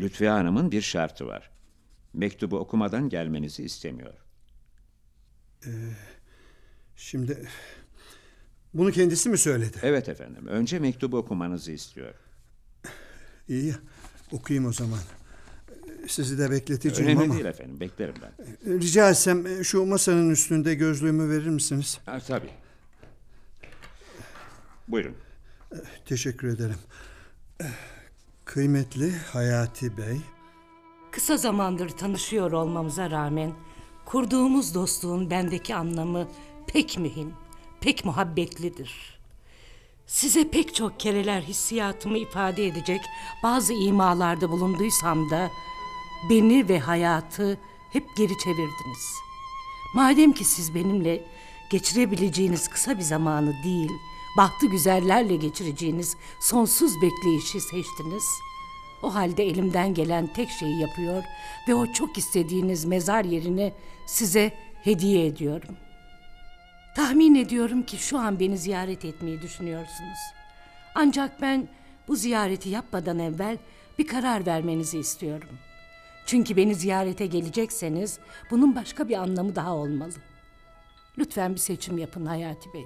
Lütfiye Hanım'ın bir şartı var. Mektubu okumadan gelmenizi istemiyor. Şimdi bunu kendisi mi söyledi? Evet efendim. Önce mektubu okumanızı istiyor. İyi ya, okuyayım o zaman. Sizi de bekleteceğim Önemli ama... değil efendim. Beklerim ben. Rica etsem e, şu masanın üstünde gözlüğümü verir misiniz? Ha, tabii. Buyurun. Teşekkür ederim. Kıymetli Hayati Bey, Kısa zamandır tanışıyor olmamıza rağmen kurduğumuz dostluğun bendeki anlamı pek mühim, pek muhabbetlidir. Size pek çok kereler hissiyatımı ifade edecek bazı imalarda bulunduysam da beni ve hayatı hep geri çevirdiniz. Madem ki siz benimle geçirebileceğiniz kısa bir zamanı değil, bahtı güzellerle geçireceğiniz sonsuz bekleyişi seçtiniz. O halde elimden gelen tek şeyi yapıyor ve o çok istediğiniz mezar yerini size hediye ediyorum. Tahmin ediyorum ki şu an beni ziyaret etmeyi düşünüyorsunuz. Ancak ben bu ziyareti yapmadan evvel bir karar vermenizi istiyorum. Çünkü beni ziyarete gelecekseniz bunun başka bir anlamı daha olmalı. Lütfen bir seçim yapın Hayati Bey.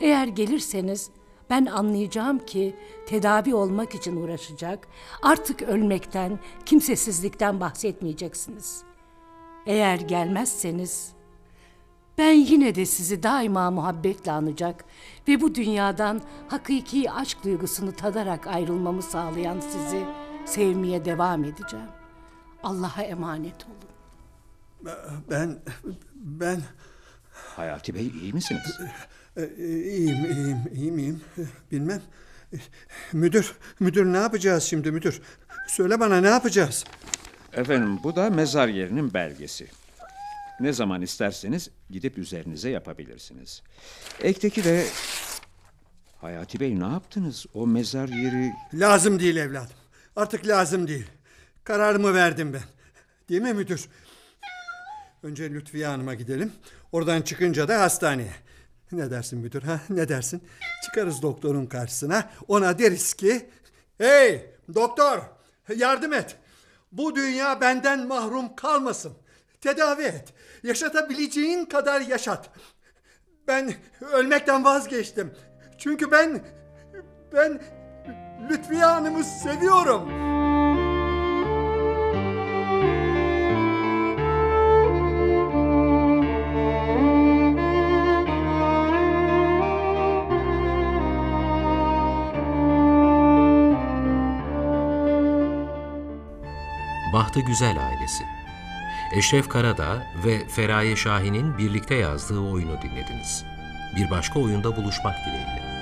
Eğer gelirseniz ben anlayacağım ki tedavi olmak için uğraşacak, artık ölmekten, kimsesizlikten bahsetmeyeceksiniz. Eğer gelmezseniz ben yine de sizi daima muhabbetle anacak ve bu dünyadan hakiki aşk duygusunu tadarak ayrılmamı sağlayan sizi sevmeye devam edeceğim. Allah'a emanet olun. ben ben Hayati Bey iyi misiniz? E, iyiyim, iyiyim, iyiyim, iyiyim. Bilmem. E, Müdür, müdür ne yapacağız şimdi müdür? Söyle bana ne yapacağız? Efendim bu da mezar yerinin belgesi. Ne zaman isterseniz gidip üzerinize yapabilirsiniz. Ekteki de... Hayati Bey ne yaptınız? O mezar yeri... Lazım değil evladım. Artık lazım değil. Kararımı verdim ben. Değil mi müdür? Önce Lütfiye Hanım'a gidelim. Oradan çıkınca da hastaneye. [laughs] Ne dersin müdür ha? Ne dersin? Çıkarız doktorun karşısına. Ona deriz ki... Hey doktor yardım et. Bu dünya benden mahrum kalmasın. Tedavi et. Yaşatabileceğin kadar yaşat. Ben ölmekten vazgeçtim. Çünkü ben... Ben Lütfiye Hanım'ı seviyorum. Güzel ailesi. Eşref Karadağ ve Feraye Şahin'in birlikte yazdığı oyunu dinlediniz. Bir başka oyunda buluşmak dileğiyle.